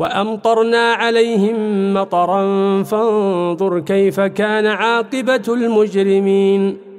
وأمطرنا عليهم مطرا فانظر كيف كان عاقبة المجرمين.